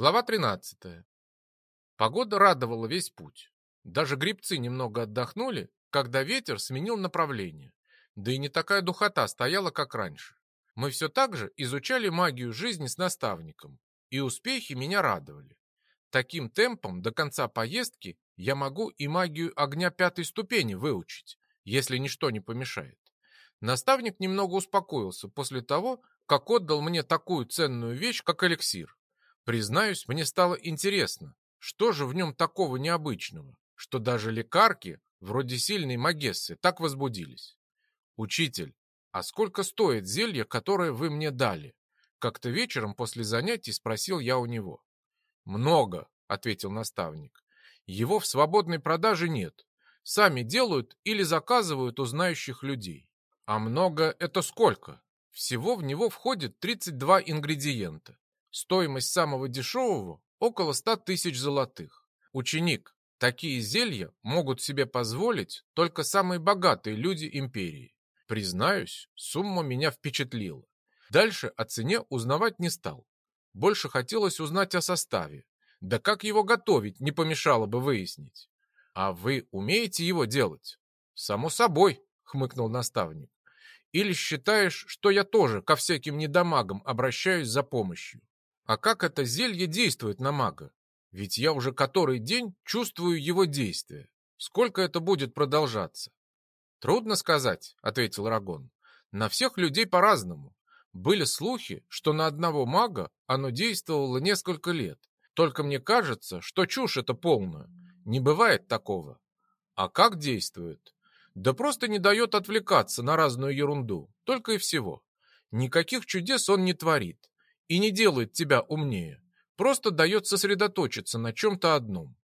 Глава 13. Погода радовала весь путь. Даже грибцы немного отдохнули, когда ветер сменил направление. Да и не такая духота стояла, как раньше. Мы все так же изучали магию жизни с наставником, и успехи меня радовали. Таким темпом до конца поездки я могу и магию огня пятой ступени выучить, если ничто не помешает. Наставник немного успокоился после того, как отдал мне такую ценную вещь, как эликсир. Признаюсь, мне стало интересно, что же в нем такого необычного, что даже лекарки, вроде сильной Магессы, так возбудились. Учитель, а сколько стоит зелье, которое вы мне дали? Как-то вечером после занятий спросил я у него. Много, ответил наставник. Его в свободной продаже нет. Сами делают или заказывают у знающих людей. А много это сколько? Всего в него входит 32 ингредиента. Стоимость самого дешевого – около 100 тысяч золотых. Ученик, такие зелья могут себе позволить только самые богатые люди империи. Признаюсь, сумма меня впечатлила. Дальше о цене узнавать не стал. Больше хотелось узнать о составе. Да как его готовить, не помешало бы выяснить. А вы умеете его делать? Само собой, хмыкнул наставник. Или считаешь, что я тоже ко всяким недомагам обращаюсь за помощью? А как это зелье действует на мага? Ведь я уже который день чувствую его действие. Сколько это будет продолжаться? Трудно сказать, ответил Рагон. На всех людей по-разному. Были слухи, что на одного мага оно действовало несколько лет. Только мне кажется, что чушь это полная. Не бывает такого. А как действует? Да просто не дает отвлекаться на разную ерунду, только и всего. Никаких чудес он не творит и не делает тебя умнее, просто дает сосредоточиться на чем-то одном.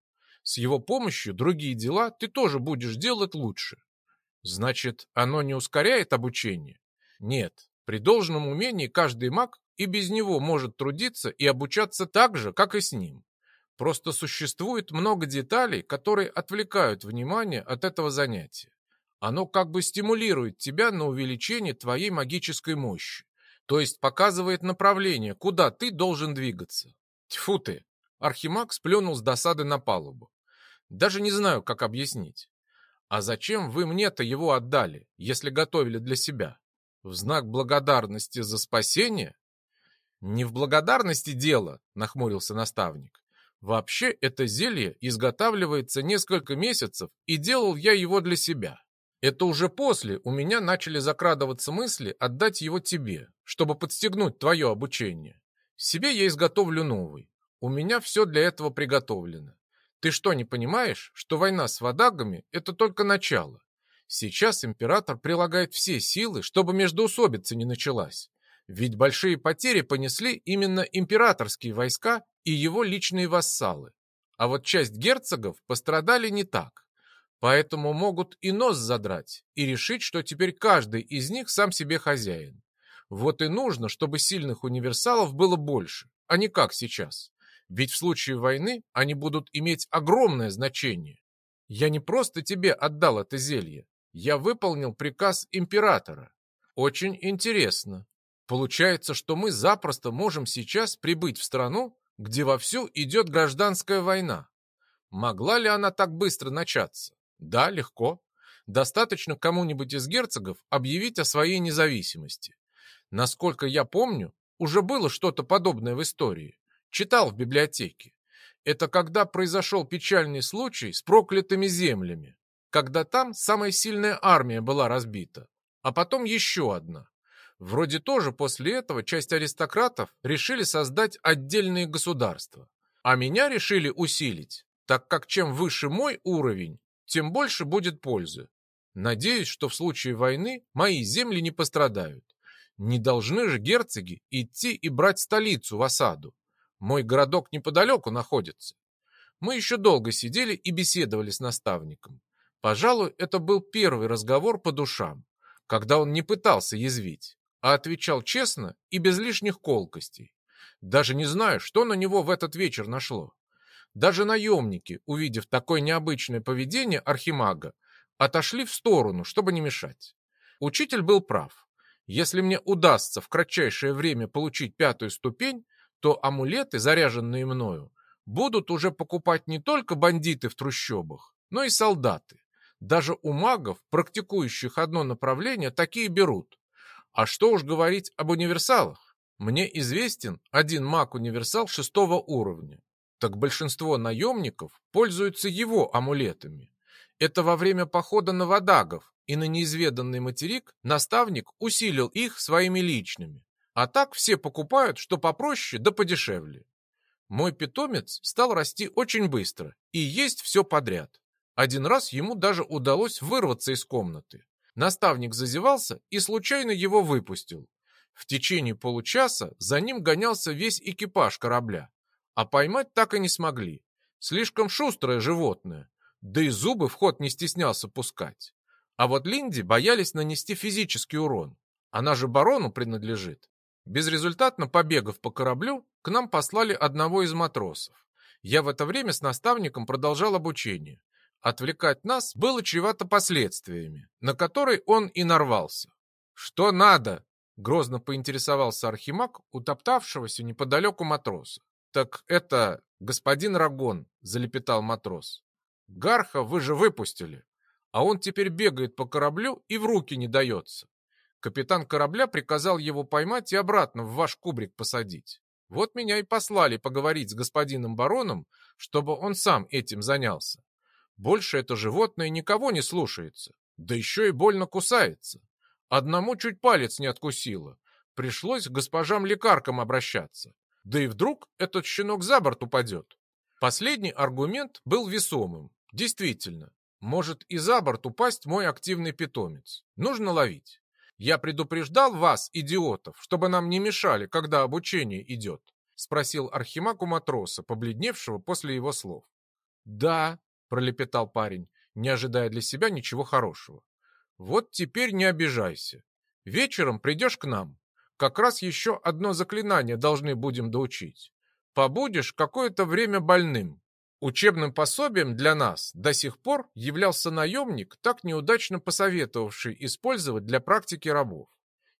С его помощью другие дела ты тоже будешь делать лучше. Значит, оно не ускоряет обучение? Нет, при должном умении каждый маг и без него может трудиться и обучаться так же, как и с ним. Просто существует много деталей, которые отвлекают внимание от этого занятия. Оно как бы стимулирует тебя на увеличение твоей магической мощи то есть показывает направление, куда ты должен двигаться. Тьфу ты! Архимаг сплюнул с досады на палубу. Даже не знаю, как объяснить. А зачем вы мне-то его отдали, если готовили для себя? В знак благодарности за спасение? Не в благодарности дело, нахмурился наставник. Вообще это зелье изготавливается несколько месяцев, и делал я его для себя. Это уже после у меня начали закрадываться мысли отдать его тебе, чтобы подстегнуть твое обучение. Себе я изготовлю новый. У меня все для этого приготовлено. Ты что, не понимаешь, что война с вадагами – это только начало? Сейчас император прилагает все силы, чтобы междоусобица не началась. Ведь большие потери понесли именно императорские войска и его личные вассалы. А вот часть герцогов пострадали не так. Поэтому могут и нос задрать, и решить, что теперь каждый из них сам себе хозяин. Вот и нужно, чтобы сильных универсалов было больше, а не как сейчас. Ведь в случае войны они будут иметь огромное значение. Я не просто тебе отдал это зелье, я выполнил приказ императора. Очень интересно. Получается, что мы запросто можем сейчас прибыть в страну, где вовсю идет гражданская война. Могла ли она так быстро начаться? Да, легко. Достаточно кому-нибудь из герцогов объявить о своей независимости. Насколько я помню, уже было что-то подобное в истории. Читал в библиотеке. Это когда произошел печальный случай с проклятыми землями, когда там самая сильная армия была разбита, а потом еще одна. Вроде тоже после этого часть аристократов решили создать отдельные государства. А меня решили усилить, так как чем выше мой уровень, тем больше будет пользы. Надеюсь, что в случае войны мои земли не пострадают. Не должны же герцоги идти и брать столицу в осаду. Мой городок неподалеку находится. Мы еще долго сидели и беседовали с наставником. Пожалуй, это был первый разговор по душам, когда он не пытался язвить, а отвечал честно и без лишних колкостей. Даже не знаю, что на него в этот вечер нашло. Даже наемники, увидев такое необычное поведение архимага, отошли в сторону, чтобы не мешать. Учитель был прав. Если мне удастся в кратчайшее время получить пятую ступень, что амулеты, заряженные мною, будут уже покупать не только бандиты в трущобах, но и солдаты. Даже у магов, практикующих одно направление, такие берут. А что уж говорить об универсалах? Мне известен один маг-универсал шестого уровня. Так большинство наемников пользуются его амулетами. Это во время похода на водагов и на неизведанный материк наставник усилил их своими личными. А так все покупают, что попроще да подешевле. Мой питомец стал расти очень быстро и есть все подряд. Один раз ему даже удалось вырваться из комнаты. Наставник зазевался и случайно его выпустил. В течение получаса за ним гонялся весь экипаж корабля, а поймать так и не смогли. Слишком шустрое животное, да и зубы в ход не стеснялся пускать. А вот Линди боялись нанести физический урон. Она же барону принадлежит. Безрезультатно побегав по кораблю, к нам послали одного из матросов. Я в это время с наставником продолжал обучение. Отвлекать нас было чревато последствиями, на которые он и нарвался. «Что надо?» — грозно поинтересовался Архимаг, утоптавшегося неподалеку матроса. «Так это господин Рагон», — залепетал матрос. «Гарха вы же выпустили, а он теперь бегает по кораблю и в руки не дается. Капитан корабля приказал его поймать и обратно в ваш кубрик посадить. Вот меня и послали поговорить с господином бароном, чтобы он сам этим занялся. Больше это животное никого не слушается, да еще и больно кусается. Одному чуть палец не откусило. Пришлось к госпожам-лекаркам обращаться. Да и вдруг этот щенок за борт упадет. Последний аргумент был весомым. Действительно, может и за борт упасть мой активный питомец. Нужно ловить. «Я предупреждал вас, идиотов, чтобы нам не мешали, когда обучение идет?» — спросил Архимаг у матроса, побледневшего после его слов. «Да», — пролепетал парень, не ожидая для себя ничего хорошего. «Вот теперь не обижайся. Вечером придешь к нам. Как раз еще одно заклинание должны будем доучить. Побудешь какое-то время больным, Учебным пособием для нас до сих пор являлся наемник, так неудачно посоветовавший использовать для практики рабов.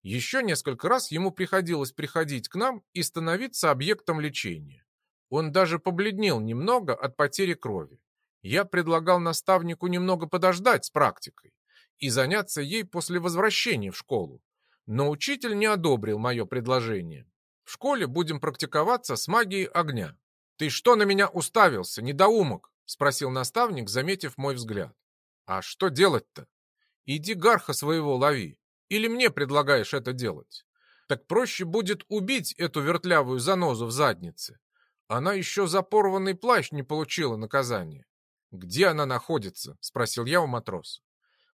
Еще несколько раз ему приходилось приходить к нам и становиться объектом лечения. Он даже побледнел немного от потери крови. Я предлагал наставнику немного подождать с практикой и заняться ей после возвращения в школу. Но учитель не одобрил мое предложение. В школе будем практиковаться с магией огня. «Ты что на меня уставился, недоумок?» — спросил наставник, заметив мой взгляд. «А что делать-то? Иди гарха своего лови. Или мне предлагаешь это делать? Так проще будет убить эту вертлявую занозу в заднице. Она еще за порванный плащ не получила наказания. «Где она находится?» — спросил я у матроса.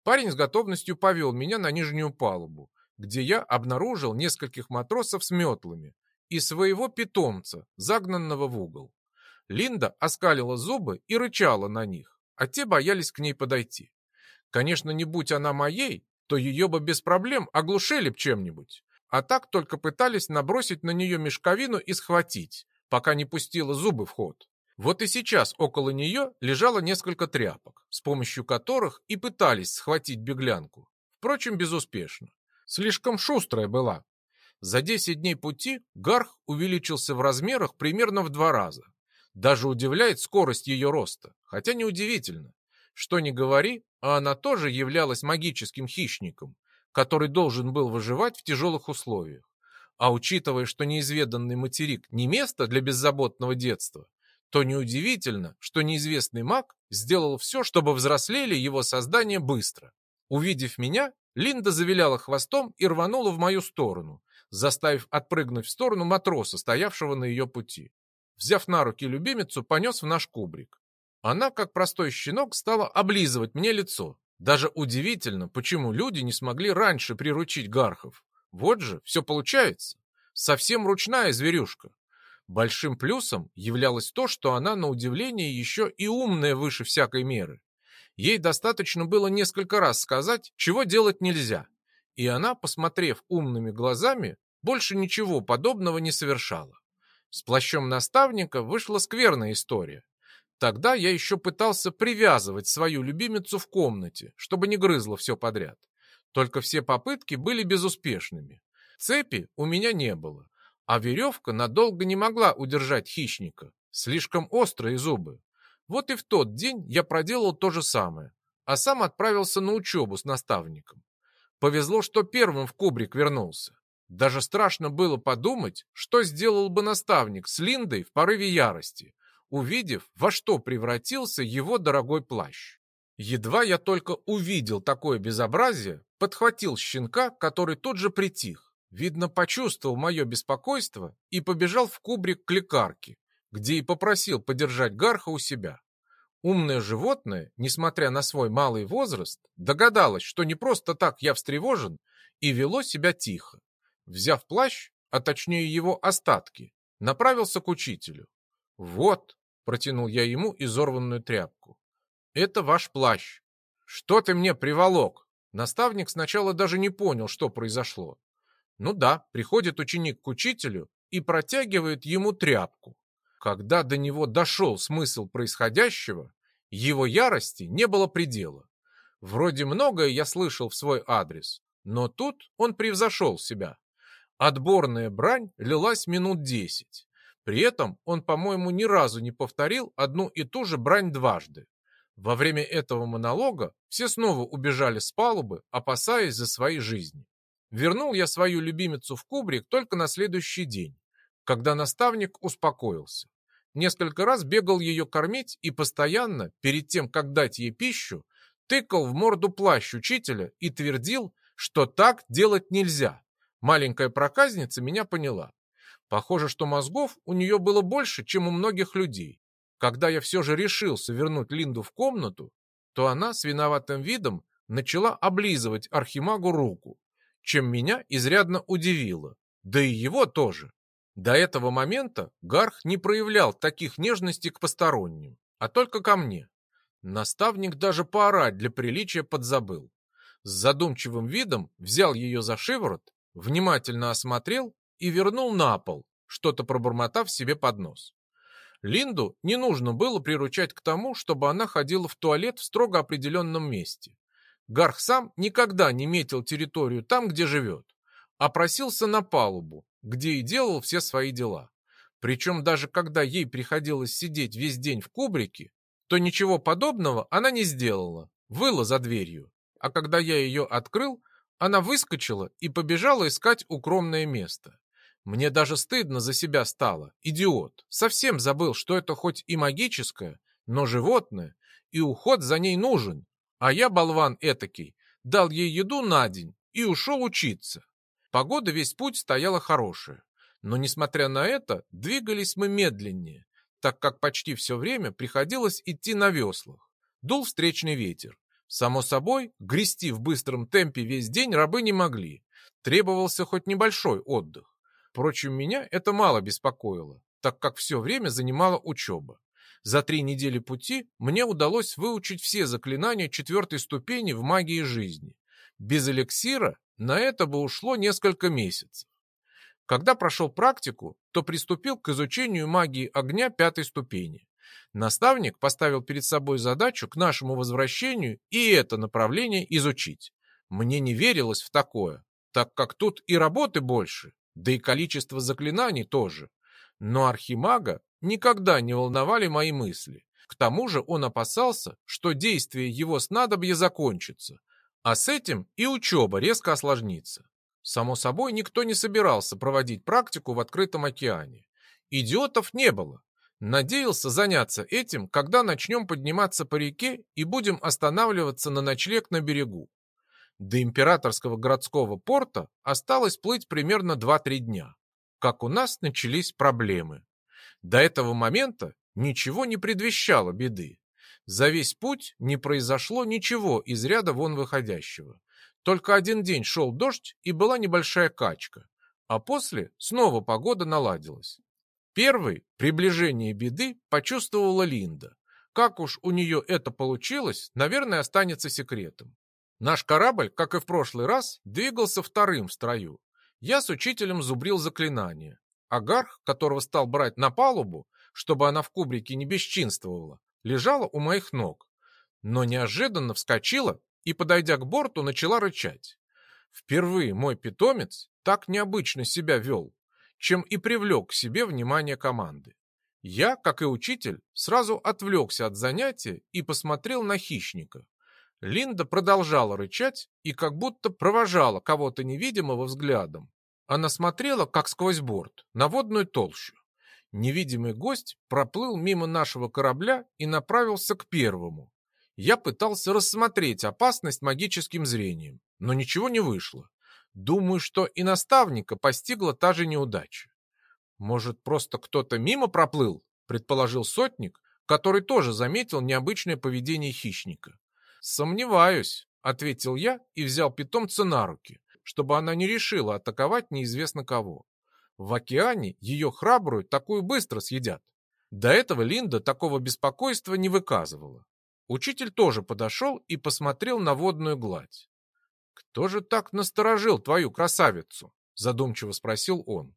Парень с готовностью повел меня на нижнюю палубу, где я обнаружил нескольких матросов с метлами, и своего питомца, загнанного в угол. Линда оскалила зубы и рычала на них, а те боялись к ней подойти. Конечно, не будь она моей, то ее бы без проблем оглушили б чем-нибудь, а так только пытались набросить на нее мешковину и схватить, пока не пустила зубы в ход. Вот и сейчас около нее лежало несколько тряпок, с помощью которых и пытались схватить беглянку. Впрочем, безуспешно. Слишком шустрая была, за 10 дней пути Гарх увеличился в размерах примерно в два раза. Даже удивляет скорость ее роста, хотя неудивительно. Что ни говори, а она тоже являлась магическим хищником, который должен был выживать в тяжелых условиях. А учитывая, что неизведанный материк не место для беззаботного детства, то неудивительно, что неизвестный маг сделал все, чтобы взрослели его создание быстро. Увидев меня, Линда завиляла хвостом и рванула в мою сторону, заставив отпрыгнуть в сторону матроса, стоявшего на ее пути. Взяв на руки любимицу, понес в наш кубрик. Она, как простой щенок, стала облизывать мне лицо. Даже удивительно, почему люди не смогли раньше приручить гархов. Вот же, все получается. Совсем ручная зверюшка. Большим плюсом являлось то, что она, на удивление, еще и умная выше всякой меры. Ей достаточно было несколько раз сказать, чего делать нельзя, и она, посмотрев умными глазами, больше ничего подобного не совершала. С плащом наставника вышла скверная история. Тогда я еще пытался привязывать свою любимицу в комнате, чтобы не грызло все подряд. Только все попытки были безуспешными. Цепи у меня не было, А веревка надолго не могла удержать хищника. Слишком острые зубы. Вот и в тот день я проделал то же самое, а сам отправился на учебу с наставником. Повезло, что первым в кубрик вернулся. Даже страшно было подумать, что сделал бы наставник с Линдой в порыве ярости, увидев, во что превратился его дорогой плащ. Едва я только увидел такое безобразие, подхватил щенка, который тут же притих. Видно, почувствовал мое беспокойство и побежал в кубрик к лекарке, где и попросил подержать Гарха у себя. Умное животное, несмотря на свой малый возраст, догадалось, что не просто так я встревожен, и вело себя тихо. Взяв плащ, а точнее его остатки, направился к учителю. «Вот», — протянул я ему изорванную тряпку, — «это ваш плащ. Что ты мне приволок?» Наставник сначала даже не понял, что произошло. Ну да, приходит ученик к учителю и протягивает ему тряпку. Когда до него дошел смысл происходящего, его ярости не было предела. Вроде многое я слышал в свой адрес, но тут он превзошел себя. Отборная брань лилась минут десять. При этом он, по-моему, ни разу не повторил одну и ту же брань дважды. Во время этого монолога все снова убежали с палубы, опасаясь за свои жизни. Вернул я свою любимицу в кубрик только на следующий день, когда наставник успокоился. Несколько раз бегал ее кормить и постоянно, перед тем, как дать ей пищу, тыкал в морду плащ учителя и твердил, что так делать нельзя. Маленькая проказница меня поняла. Похоже, что мозгов у нее было больше, чем у многих людей. Когда я все же решился вернуть Линду в комнату, то она с виноватым видом начала облизывать Архимагу руку, чем меня изрядно удивило. Да и его тоже. До этого момента Гарх не проявлял таких нежностей к посторонним, а только ко мне. Наставник даже поорать для приличия подзабыл. С задумчивым видом взял ее за шиворот, внимательно осмотрел и вернул на пол, что-то пробормотав себе под нос. Линду не нужно было приручать к тому, чтобы она ходила в туалет в строго определенном месте. Гарх сам никогда не метил территорию там, где живет, а просился на палубу, где и делал все свои дела. Причем даже когда ей приходилось сидеть весь день в кубрике, то ничего подобного она не сделала, выла за дверью. А когда я ее открыл, она выскочила и побежала искать укромное место. Мне даже стыдно за себя стало, идиот. Совсем забыл, что это хоть и магическое, но животное, и уход за ней нужен. А я, болван этакий, дал ей еду на день и ушел учиться. Погода весь путь стояла хорошая, но, несмотря на это, двигались мы медленнее, так как почти все время приходилось идти на веслах. Дул встречный ветер. Само собой, грести в быстром темпе весь день рабы не могли. Требовался хоть небольшой отдых. Впрочем, меня это мало беспокоило, так как все время занимала учеба. За три недели пути мне удалось выучить все заклинания четвертой ступени в магии жизни. Без эликсира на это бы ушло несколько месяцев. Когда прошел практику, то приступил к изучению магии огня пятой ступени. Наставник поставил перед собой задачу к нашему возвращению и это направление изучить. Мне не верилось в такое, так как тут и работы больше, да и количество заклинаний тоже. Но архимага никогда не волновали мои мысли. К тому же он опасался, что действие его снадобья закончится, а с этим и учеба резко осложнится. Само собой, никто не собирался проводить практику в открытом океане. Идиотов не было. Надеялся заняться этим, когда начнем подниматься по реке и будем останавливаться на ночлег на берегу. До императорского городского порта осталось плыть примерно 2-3 дня. Как у нас начались проблемы. До этого момента ничего не предвещало беды. За весь путь не произошло ничего из ряда вон выходящего. Только один день шел дождь и была небольшая качка, а после снова погода наладилась. Первый приближение беды почувствовала Линда. Как уж у нее это получилось, наверное, останется секретом. Наш корабль, как и в прошлый раз, двигался вторым в строю. Я с учителем зубрил заклинание. Агарх, которого стал брать на палубу, чтобы она в кубрике не бесчинствовала, лежала у моих ног, но неожиданно вскочила и, подойдя к борту, начала рычать. Впервые мой питомец так необычно себя вел. чем и привлек к себе внимание команды. Я, как и учитель, сразу отвлекся от занятия и посмотрел на хищника. Линда продолжала рычать и как будто провожала кого-то невидимого взглядом. Она смотрела, как сквозь борт, на водную толщу. Невидимый гость проплыл мимо нашего корабля и направился к первому. Я пытался рассмотреть опасность магическим зрением, но ничего не вышло. Думаю, что и наставника постигла та же неудача. Может, просто кто-то мимо проплыл, предположил сотник, который тоже заметил необычное поведение хищника. Сомневаюсь, ответил я и взял питомца на руки, чтобы она не решила атаковать неизвестно кого. В океане ее храбрую такую быстро съедят. До этого Линда такого беспокойства не выказывала. Учитель тоже подошел и посмотрел на водную гладь. «Кто же так насторожил твою красавицу?» задумчиво спросил он.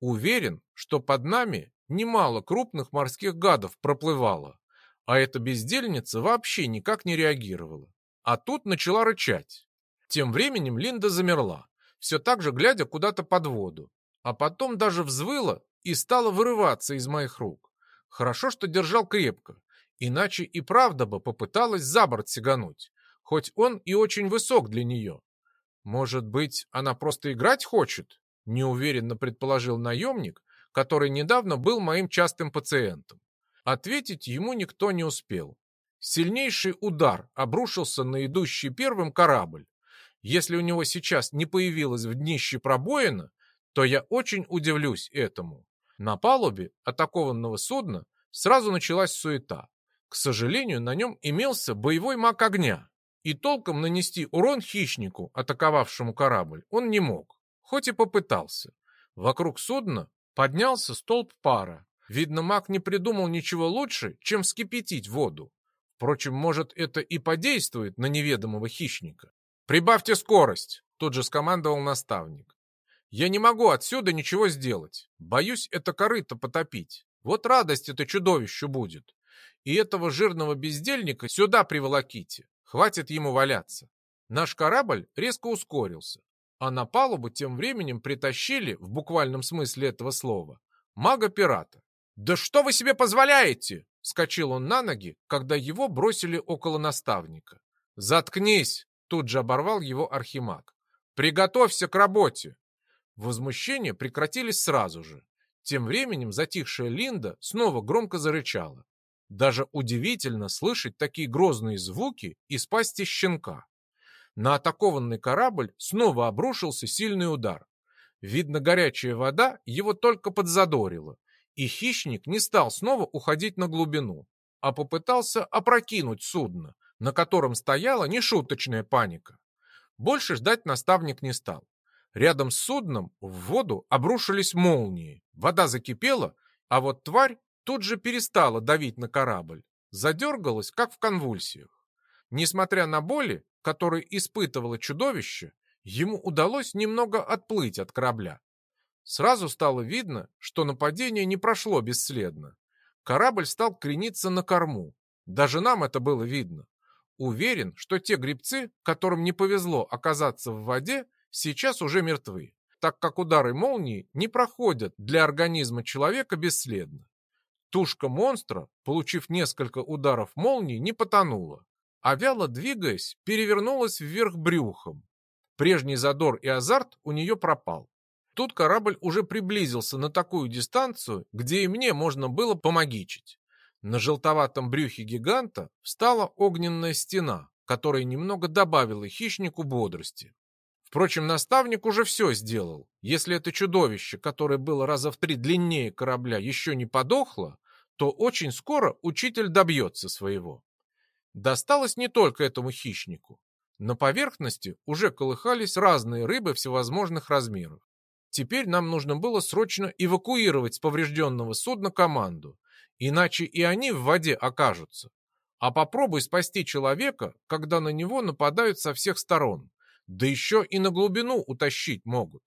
«Уверен, что под нами немало крупных морских гадов проплывало, а эта бездельница вообще никак не реагировала. А тут начала рычать. Тем временем Линда замерла, все так же глядя куда-то под воду, а потом даже взвыла и стала вырываться из моих рук. Хорошо, что держал крепко, иначе и правда бы попыталась за борт сигануть, хоть он и очень высок для нее. Может быть, она просто играть хочет? Неуверенно предположил наемник, который недавно был моим частым пациентом. Ответить ему никто не успел. Сильнейший удар обрушился на идущий первым корабль. Если у него сейчас не появилось в днище пробоина, то я очень удивлюсь этому. На палубе атакованного судна сразу началась суета. К сожалению, на нем имелся боевой маг огня, и толком нанести урон хищнику, атаковавшему корабль, он не мог, хоть и попытался. Вокруг судна поднялся столб пара. Видно, маг не придумал ничего лучше, чем вскипятить воду. Впрочем, может, это и подействует на неведомого хищника. «Прибавьте скорость!» — тут же скомандовал наставник. Я не могу отсюда ничего сделать. Боюсь это корыто потопить. Вот радость это чудовищу будет. И этого жирного бездельника сюда приволоките. Хватит ему валяться. Наш корабль резко ускорился, а на палубу тем временем притащили, в буквальном смысле этого слова, мага-пирата. «Да что вы себе позволяете?» — скочил он на ноги, когда его бросили около наставника. «Заткнись!» — тут же оборвал его архимаг. «Приготовься к работе!» Возмущения прекратились сразу же. Тем временем затихшая Линда снова громко зарычала. Даже удивительно слышать такие грозные звуки из пасти щенка. На атакованный корабль снова обрушился сильный удар. Видно, горячая вода его только подзадорила, и хищник не стал снова уходить на глубину, а попытался опрокинуть судно, на котором стояла нешуточная паника. Больше ждать наставник не стал. Рядом с судном в воду обрушились молнии. Вода закипела, а вот тварь тут же перестала давить на корабль. Задергалась, как в конвульсиях. Несмотря на боли, которые испытывало чудовище, ему удалось немного отплыть от корабля. Сразу стало видно, что нападение не прошло бесследно. Корабль стал крениться на корму. Даже нам это было видно. Уверен, что те грибцы, которым не повезло оказаться в воде, сейчас уже мертвы, так как удары молнии не проходят для организма человека бесследно. Тушка монстра, получив несколько ударов молнии, не потонула, а вяло двигаясь, перевернулась вверх брюхом. Прежний задор и азарт у нее пропал. Тут корабль уже приблизился на такую дистанцию, где и мне можно было помогичить. На желтоватом брюхе гиганта встала огненная стена, которая немного добавила хищнику бодрости. Впрочем, наставник уже все сделал. Если это чудовище, которое было раза в три длиннее корабля, еще не подохло, то очень скоро учитель добьется своего. Досталось не только этому хищнику. На поверхности уже колыхались разные рыбы всевозможных размеров. Теперь нам нужно было срочно эвакуировать с поврежденного судна команду, иначе и они в воде окажутся. А попробуй спасти человека, когда на него нападают со всех сторон да еще и на глубину утащить могут.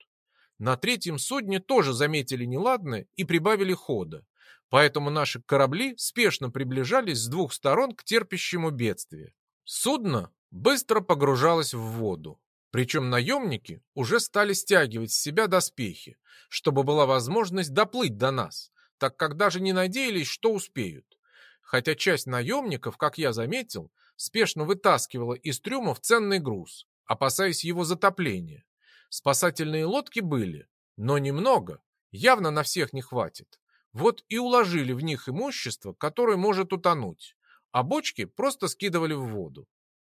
На третьем судне тоже заметили неладное и прибавили хода, поэтому наши корабли спешно приближались с двух сторон к терпящему бедствие. Судно быстро погружалось в воду. Причем наемники уже стали стягивать с себя доспехи, чтобы была возможность доплыть до нас, так как даже не надеялись, что успеют. Хотя часть наемников, как я заметил, спешно вытаскивала из трюмов ценный груз, опасаясь его затопления. Спасательные лодки были, но немного, явно на всех не хватит. Вот и уложили в них имущество, которое может утонуть, а бочки просто скидывали в воду.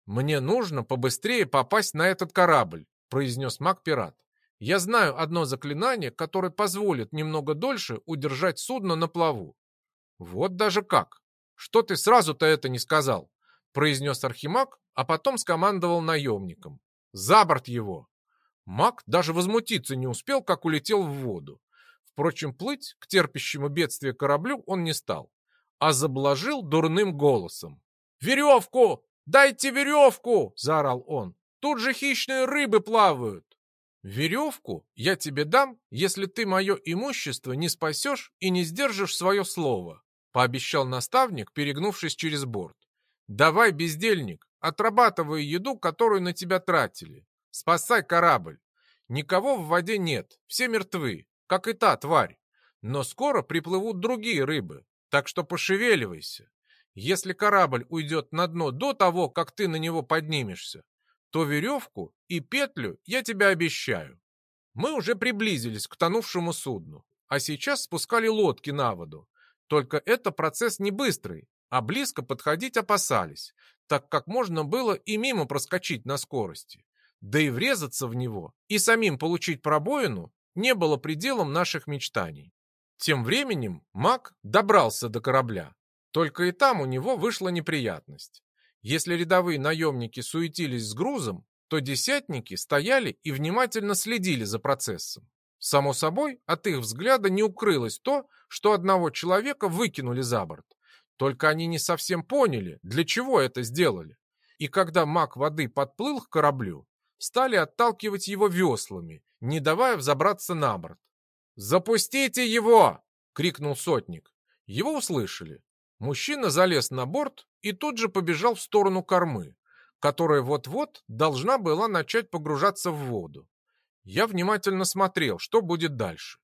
«Мне нужно побыстрее попасть на этот корабль», — произнес маг-пират. «Я знаю одно заклинание, которое позволит немного дольше удержать судно на плаву». «Вот даже как! Что ты сразу-то это не сказал?» — произнес Архимаг, а потом скомандовал наемникам. «За борт его!» Маг даже возмутиться не успел, как улетел в воду. Впрочем, плыть к терпящему бедствие кораблю он не стал, а заблажил дурным голосом. «Веревку! Дайте веревку!» — заорал он. «Тут же хищные рыбы плавают!» «Веревку я тебе дам, если ты мое имущество не спасешь и не сдержишь свое слово», — пообещал наставник, перегнувшись через борт. «Давай, бездельник, отрабатывай еду, которую на тебя тратили. Спасай корабль. Никого в воде нет, все мертвы, как и та тварь. Но скоро приплывут другие рыбы, так что пошевеливайся. Если корабль уйдет на дно до того, как ты на него поднимешься, то веревку и петлю я тебе обещаю. Мы уже приблизились к тонувшему судну, а сейчас спускали лодки на воду. Только это процесс не быстрый, а близко подходить опасались, так как можно было и мимо проскочить на скорости да и врезаться в него, и самим получить пробоину не было пределом наших мечтаний. Тем временем маг добрался до корабля. Только и там у него вышла неприятность. Если рядовые наемники суетились с грузом, то десятники стояли и внимательно следили за процессом. Само собой, от их взгляда не укрылось то, что одного человека выкинули за борт. Только они не совсем поняли, для чего это сделали. И когда маг воды подплыл к кораблю, стали отталкивать его веслами, не давая взобраться на борт. «Запустите его!» — крикнул сотник. Его услышали. Мужчина залез на борт и тут же побежал в сторону кормы, которая вот-вот должна была начать погружаться в воду. Я внимательно смотрел, что будет дальше.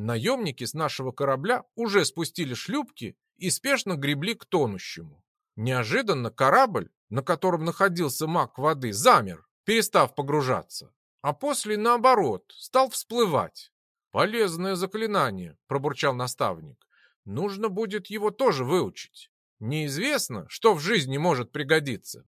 Наемники с нашего корабля уже спустили шлюпки и спешно гребли к тонущему. Неожиданно корабль, на котором находился маг воды, замер перестав погружаться, а после, наоборот, стал всплывать. «Полезное заклинание», — пробурчал наставник. «Нужно будет его тоже выучить. Неизвестно, что в жизни может пригодиться».